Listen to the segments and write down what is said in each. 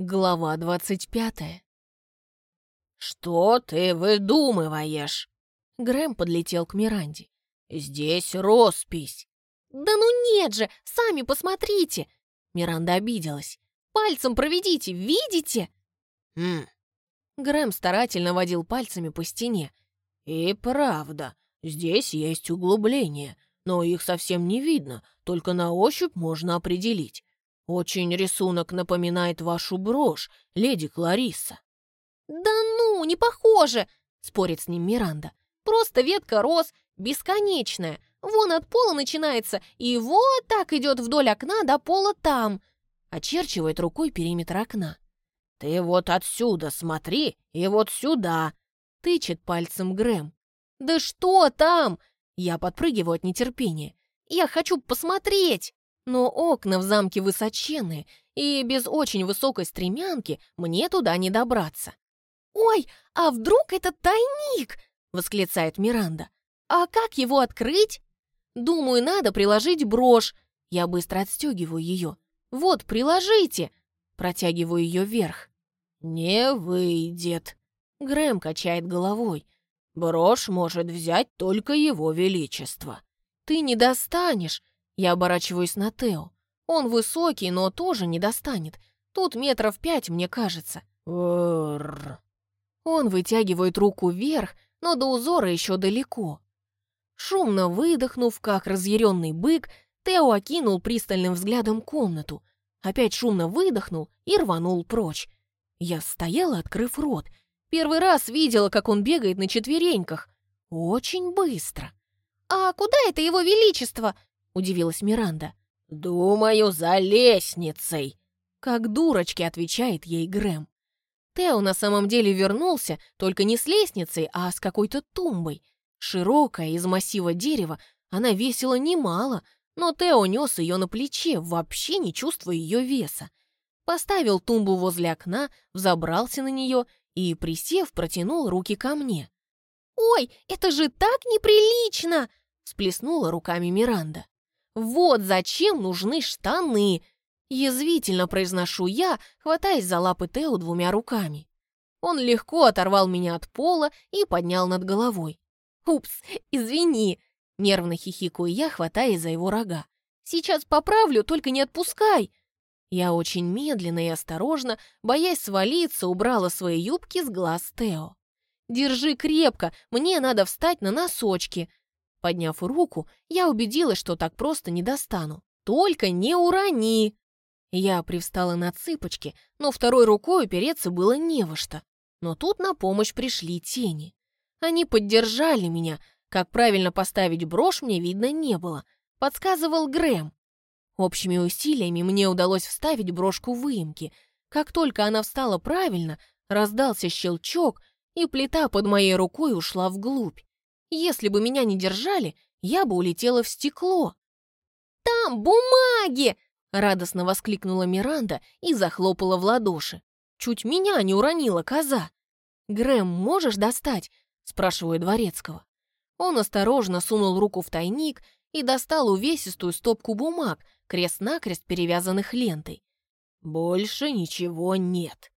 Глава двадцать пятая. «Что ты выдумываешь?» Грэм подлетел к Миранде. «Здесь роспись». «Да ну нет же, сами посмотрите!» Миранда обиделась. «Пальцем проведите, видите?» «Хм». Грэм старательно водил пальцами по стене. «И правда, здесь есть углубления, но их совсем не видно, только на ощупь можно определить. «Очень рисунок напоминает вашу брошь, леди Клариса». «Да ну, не похоже!» — спорит с ним Миранда. «Просто ветка роз, бесконечная. Вон от пола начинается, и вот так идет вдоль окна до пола там». Очерчивает рукой периметр окна. «Ты вот отсюда смотри, и вот сюда!» — тычет пальцем Грэм. «Да что там?» Я подпрыгиваю от нетерпения. «Я хочу посмотреть!» Но окна в замке высоченные, и без очень высокой стремянки мне туда не добраться. «Ой, а вдруг это тайник?» — восклицает Миранда. «А как его открыть?» «Думаю, надо приложить брошь». Я быстро отстегиваю ее. «Вот, приложите!» Протягиваю ее вверх. «Не выйдет», — Грэм качает головой. «Брошь может взять только его величество». «Ты не достанешь!» Я оборачиваюсь на Тео. Он высокий, но тоже не достанет. Тут метров пять, мне кажется. Он вытягивает руку вверх, но до узора еще далеко. Шумно выдохнув, как разъяренный бык, Тео окинул пристальным взглядом комнату. Опять шумно выдохнул и рванул прочь. Я стояла, открыв рот. Первый раз видела, как он бегает на четвереньках. Очень быстро. «А куда это его величество?» Удивилась Миранда. «Думаю, за лестницей!» Как дурочки, отвечает ей Грэм. Тео на самом деле вернулся, только не с лестницей, а с какой-то тумбой. Широкая, из массива дерева, она весила немало, но Тео нес ее на плече, вообще не чувствуя ее веса. Поставил тумбу возле окна, взобрался на нее и, присев, протянул руки ко мне. «Ой, это же так неприлично!» — сплеснула руками Миранда. Вот зачем нужны штаны!» Язвительно произношу я, хватаясь за лапы Тео двумя руками. Он легко оторвал меня от пола и поднял над головой. «Упс, извини!» Нервно хихикаю я, хватаясь за его рога. «Сейчас поправлю, только не отпускай!» Я очень медленно и осторожно, боясь свалиться, убрала свои юбки с глаз Тео. «Держи крепко, мне надо встать на носочки!» Подняв руку, я убедилась, что так просто не достану. «Только не урони!» Я привстала на цыпочки, но второй рукой упереться было не во что. Но тут на помощь пришли тени. Они поддержали меня. Как правильно поставить брошь, мне видно не было. Подсказывал Грэм. Общими усилиями мне удалось вставить брошку в выемки. Как только она встала правильно, раздался щелчок, и плита под моей рукой ушла вглубь. Если бы меня не держали, я бы улетела в стекло. «Там бумаги!» — радостно воскликнула Миранда и захлопала в ладоши. «Чуть меня не уронила коза!» «Грэм, можешь достать?» — спрашиваю Дворецкого. Он осторожно сунул руку в тайник и достал увесистую стопку бумаг, крест-накрест перевязанных лентой. «Больше ничего нет».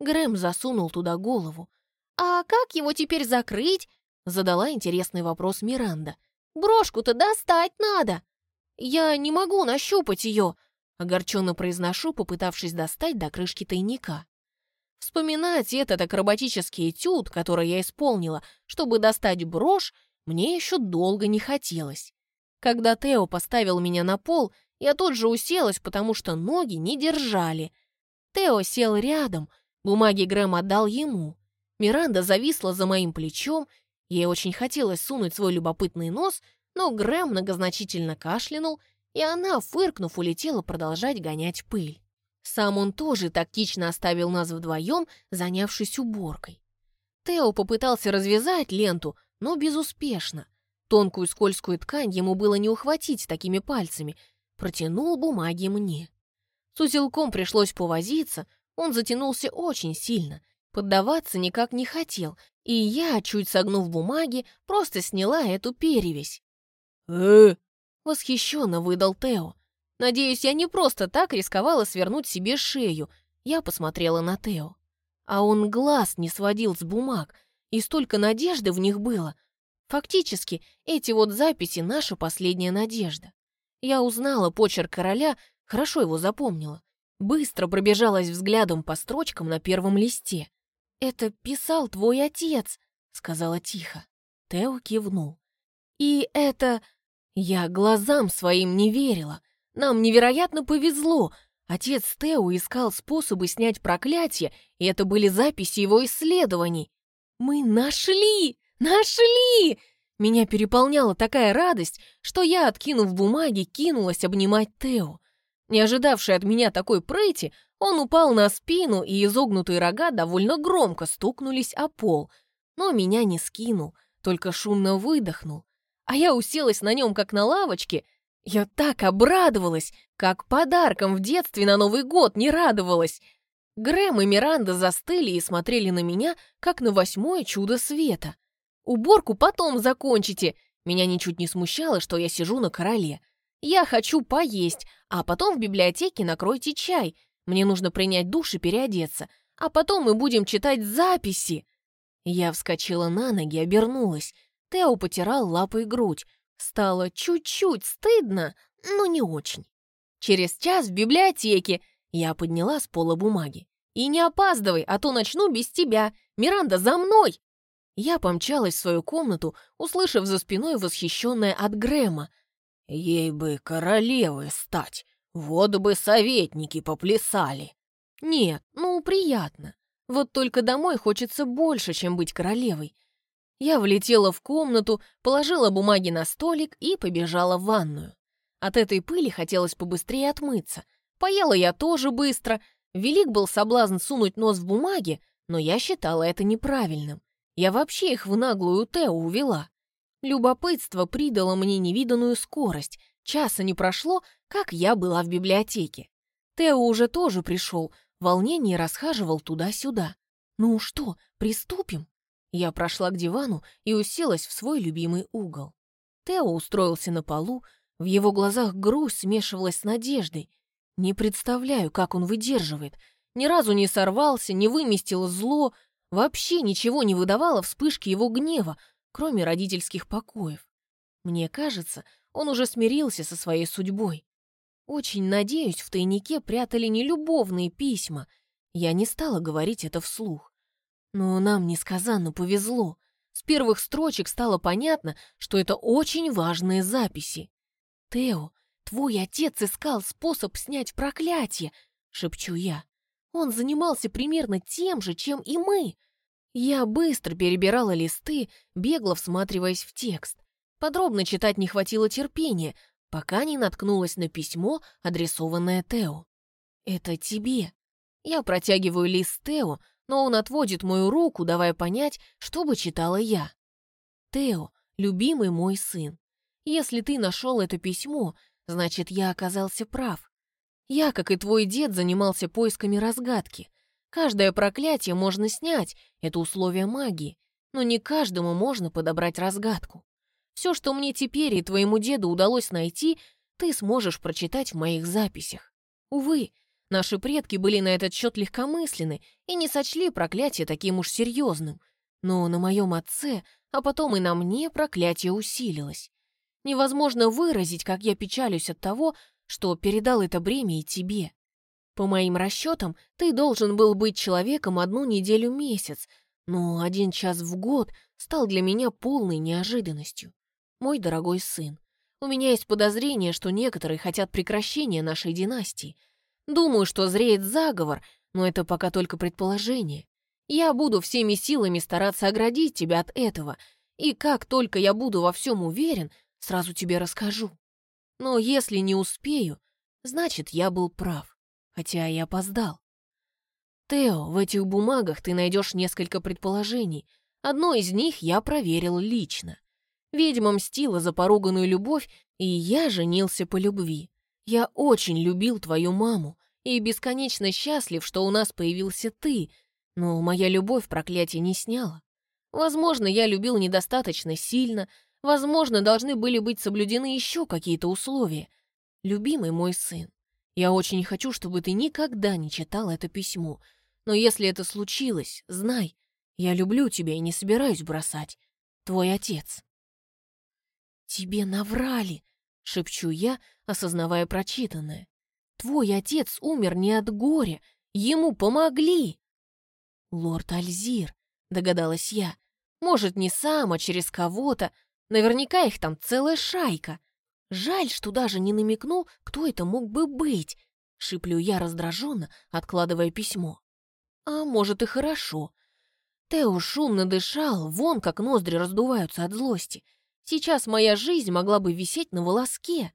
Грэм засунул туда голову. «А как его теперь закрыть?» Задала интересный вопрос Миранда. «Брошку-то достать надо!» «Я не могу нащупать ее!» Огорченно произношу, попытавшись достать до крышки тайника. Вспоминать этот акробатический этюд, который я исполнила, чтобы достать брошь, мне еще долго не хотелось. Когда Тео поставил меня на пол, я тут же уселась, потому что ноги не держали. Тео сел рядом, бумаги Грэм отдал ему. Миранда зависла за моим плечом Ей очень хотелось сунуть свой любопытный нос, но Грэм многозначительно кашлянул, и она, фыркнув, улетела продолжать гонять пыль. Сам он тоже тактично оставил нас вдвоем, занявшись уборкой. Тео попытался развязать ленту, но безуспешно. Тонкую скользкую ткань ему было не ухватить такими пальцами. Протянул бумаги мне. С узелком пришлось повозиться, он затянулся очень сильно. Поддаваться никак не хотел, и я, чуть согнув бумаги, просто сняла эту перевесь. э Восхищенно выдал Тео. Надеюсь, я не просто так рисковала свернуть себе шею. Я посмотрела на Тео. А он глаз не сводил с бумаг, и столько надежды в них было. Фактически, эти вот записи — наша последняя надежда. Я узнала почерк короля, хорошо его запомнила. Быстро пробежалась взглядом по строчкам на первом листе. «Это писал твой отец», — сказала тихо. Тео кивнул. «И это...» Я глазам своим не верила. Нам невероятно повезло. Отец Тео искал способы снять проклятие, и это были записи его исследований. «Мы нашли! Нашли!» Меня переполняла такая радость, что я, откинув бумаги, кинулась обнимать Тео. Не ожидавший от меня такой прыти, он упал на спину, и изогнутые рога довольно громко стукнулись о пол. Но меня не скинул, только шумно выдохнул. А я уселась на нем, как на лавочке. Я так обрадовалась, как подарком в детстве на Новый год не радовалась. Грэм и Миранда застыли и смотрели на меня, как на восьмое чудо света. «Уборку потом закончите!» Меня ничуть не смущало, что я сижу на короле. «Я хочу поесть, а потом в библиотеке накройте чай. Мне нужно принять душ и переодеться, а потом мы будем читать записи». Я вскочила на ноги, обернулась. Тео потирал лапой грудь. Стало чуть-чуть стыдно, но не очень. «Через час в библиотеке!» Я подняла с пола бумаги. «И не опаздывай, а то начну без тебя! Миранда, за мной!» Я помчалась в свою комнату, услышав за спиной восхищенное от Грэма. «Ей бы королевой стать, вот бы советники поплясали!» «Нет, ну, приятно. Вот только домой хочется больше, чем быть королевой. Я влетела в комнату, положила бумаги на столик и побежала в ванную. От этой пыли хотелось побыстрее отмыться. Поела я тоже быстро. Велик был соблазн сунуть нос в бумаги, но я считала это неправильным. Я вообще их в наглую Тео увела. Любопытство придало мне невиданную скорость. Часа не прошло, как я была в библиотеке. Тео уже тоже пришел, в волнении расхаживал туда-сюда. «Ну что, приступим?» Я прошла к дивану и уселась в свой любимый угол. Тео устроился на полу, в его глазах грусть смешивалась с надеждой. Не представляю, как он выдерживает. Ни разу не сорвался, не выместил зло, вообще ничего не выдавало вспышки его гнева, кроме родительских покоев. Мне кажется, он уже смирился со своей судьбой. Очень надеюсь, в тайнике прятали не любовные письма. Я не стала говорить это вслух. Но нам несказанно повезло. С первых строчек стало понятно, что это очень важные записи. «Тео, твой отец искал способ снять проклятие», — шепчу я. «Он занимался примерно тем же, чем и мы». Я быстро перебирала листы, бегло всматриваясь в текст. Подробно читать не хватило терпения, пока не наткнулась на письмо, адресованное Тео. «Это тебе». Я протягиваю лист Тео, но он отводит мою руку, давая понять, что бы читала я. «Тео, любимый мой сын, если ты нашел это письмо, значит, я оказался прав. Я, как и твой дед, занимался поисками разгадки. Каждое проклятие можно снять, это условие магии, но не каждому можно подобрать разгадку. Все, что мне теперь и твоему деду удалось найти, ты сможешь прочитать в моих записях. Увы, наши предки были на этот счет легкомысленны и не сочли проклятие таким уж серьезным. Но на моем отце, а потом и на мне проклятие усилилось. Невозможно выразить, как я печалюсь от того, что передал это бремя и тебе. По моим расчетам, ты должен был быть человеком одну неделю-месяц, но один час в год стал для меня полной неожиданностью. Мой дорогой сын, у меня есть подозрение, что некоторые хотят прекращения нашей династии. Думаю, что зреет заговор, но это пока только предположение. Я буду всеми силами стараться оградить тебя от этого, и как только я буду во всем уверен, Сразу тебе расскажу. Но если не успею, значит, я был прав, хотя и опоздал. Тео, в этих бумагах ты найдешь несколько предположений. Одно из них я проверил лично. Ведьма мстила за поруганную любовь, и я женился по любви. Я очень любил твою маму и бесконечно счастлив, что у нас появился ты, но моя любовь проклятие не сняла. Возможно, я любил недостаточно сильно, Возможно, должны были быть соблюдены еще какие-то условия. Любимый мой сын, Я очень хочу, чтобы ты никогда не читал это письмо. Но если это случилось, знай, я люблю тебя и не собираюсь бросать. Твой отец». «Тебе наврали», — шепчу я, осознавая прочитанное. «Твой отец умер не от горя, ему помогли». «Лорд Альзир», — догадалась я, — «может, не сам, а через кого-то. Наверняка их там целая шайка. Жаль, что даже не намекнул, кто это мог бы быть», — шиплю я раздраженно, откладывая письмо. «А может, и хорошо». Тео шумно дышал, вон как ноздри раздуваются от злости. Сейчас моя жизнь могла бы висеть на волоске.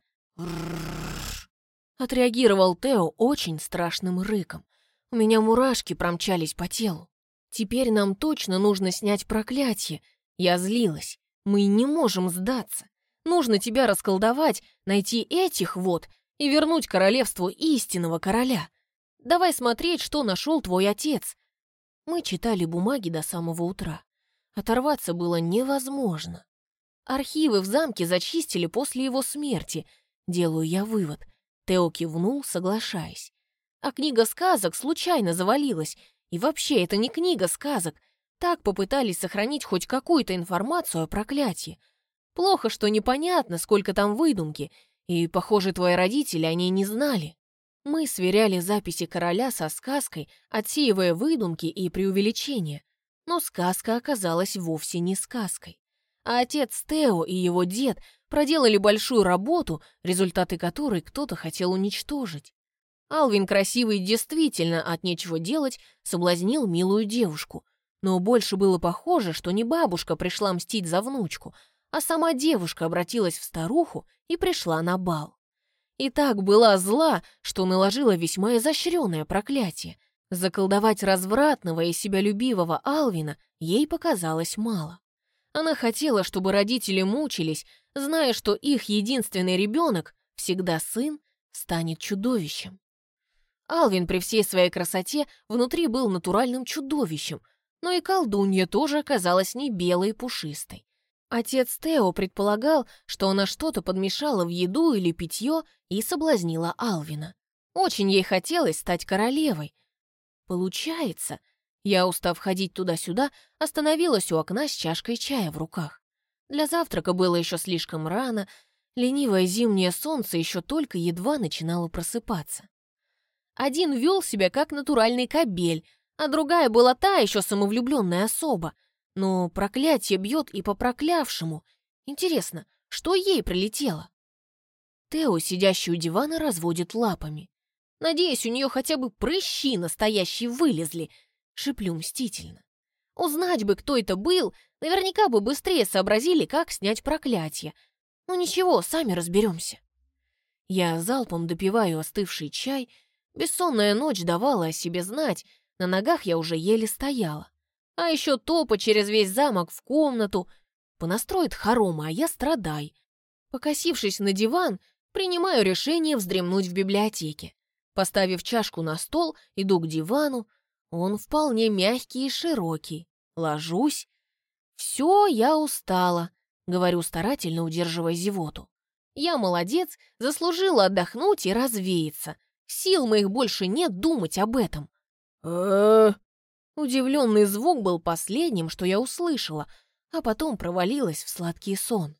Отреагировал Тео очень страшным рыком. У меня мурашки промчались по телу. Теперь нам точно нужно снять проклятие. Я злилась. Мы не можем сдаться. Нужно тебя расколдовать, найти этих вот и вернуть королевству истинного короля. Давай смотреть, что нашел твой отец. Мы читали бумаги до самого утра. Оторваться было невозможно. Архивы в замке зачистили после его смерти. Делаю я вывод. Тео кивнул, соглашаясь. А книга сказок случайно завалилась. И вообще, это не книга сказок. Так попытались сохранить хоть какую-то информацию о проклятии. Плохо, что непонятно, сколько там выдумки, и, похоже, твои родители о ней не знали. Мы сверяли записи короля со сказкой, отсеивая выдумки и преувеличения. Но сказка оказалась вовсе не сказкой а отец Тео и его дед проделали большую работу, результаты которой кто-то хотел уничтожить. Алвин красивый действительно от нечего делать соблазнил милую девушку, но больше было похоже, что не бабушка пришла мстить за внучку, а сама девушка обратилась в старуху и пришла на бал. И так была зла, что наложила весьма изощренное проклятие. Заколдовать развратного и себялюбивого Алвина ей показалось мало. Она хотела, чтобы родители мучились, зная, что их единственный ребенок, всегда сын, станет чудовищем. Алвин при всей своей красоте внутри был натуральным чудовищем, но и колдунья тоже оказалась не белой и пушистой. Отец Тео предполагал, что она что-то подмешала в еду или питье и соблазнила Алвина. Очень ей хотелось стать королевой. Получается, я, устав ходить туда-сюда, остановилась у окна с чашкой чая в руках. Для завтрака было еще слишком рано, ленивое зимнее солнце еще только едва начинало просыпаться. Один вел себя как натуральный кобель, а другая была та еще самовлюбленная особа. Но проклятие бьет и по проклявшему. Интересно, что ей прилетело? Тео, сидящий у дивана, разводит лапами. Надеюсь, у нее хотя бы прыщи настоящие вылезли — шиплю мстительно. Узнать бы, кто это был, наверняка бы быстрее сообразили, как снять проклятие. Ну ничего, сами разберемся. Я залпом допиваю остывший чай. Бессонная ночь давала о себе знать, на ногах я уже еле стояла. А еще топа через весь замок в комнату. Понастроит хорома, а я страдай. Покосившись на диван, принимаю решение вздремнуть в библиотеке. Поставив чашку на стол, иду к дивану, он вполне мягкий и широкий. Ложусь. «Все, я устала», — говорю старательно, удерживая зевоту. «Я молодец, заслужила отдохнуть и развеяться. Сил моих больше нет думать об этом». Удивленный звук был последним, что я услышала, а потом провалилась в сладкий сон.